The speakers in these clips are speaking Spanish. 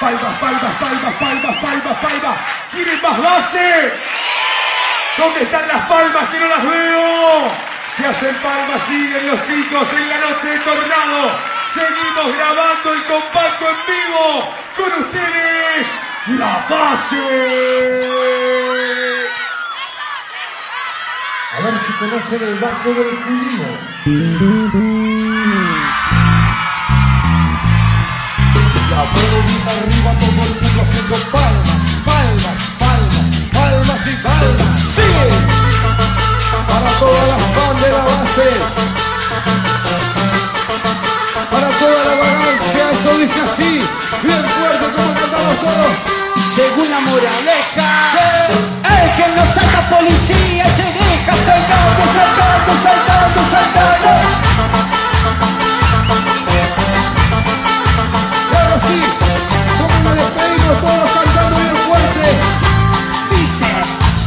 Palmas, palmas, palmas, palmas, palmas, palmas. ¿Quieren más base? ¿Dónde están las palmas que no las veo? Se hacen palmas, siguen los chicos en la noche de tornado. Seguimos grabando el compacto en vivo con ustedes, La Base. A ver si conocen el bajo del judío. Arriba, todo el mundo haciendo palmas, palmas, palmas, palmas y palmas. ¡Sigue! Para todas las fans de la base. Para toda la vagancia, esto dice así, bien fuerte como cantamos todos. Según la moraleja,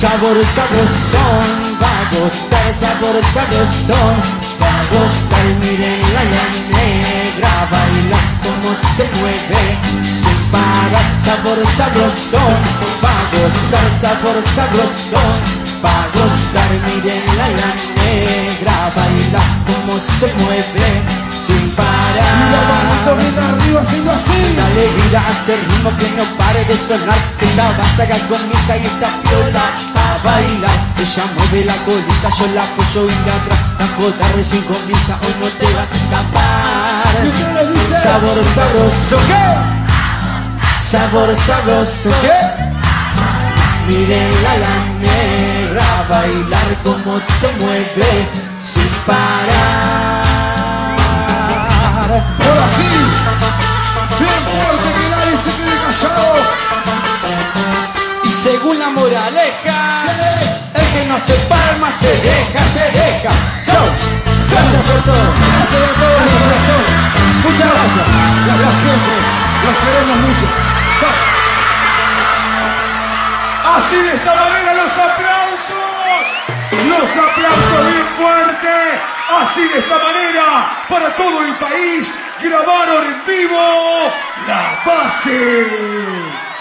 sabor sabrosón, va a gustar, sabor sabrosón, va a gustar, miren la la negra, baila como se mueve, sin parar, sabor sabrosón, va a gustar, sabor sabrosón, va a gustar, miren la la negra, baila como se mueve, sin Y la manito parar. bien arriba haciendo así. Dale vida a este ritmo que no pare de sonar. Que la vas a comienza y esta piola a bailar Ella mueve la colita, yo la apoyo y la atrás La jota recién comienza, hoy no te vas a escapar ¿Y qué le dice? Sabor sabroso, ¿qué? Sabor sabroso, ¿qué? Mírenla la negra bailar como se mueve sin parar Ahora sí, bien fuerte que nadie se quede callado. Y según la moraleja, el se palma se deja, se deja. Chau, gracias por todo. Gracias a todos de corazón. Muchas gracias. Gracias siempre. Los queremos mucho. Chao. Así de esta manera los aplausos. Los aplausos bien fuerte. Así de esta manera para todo el país grabaron en vivo La Base.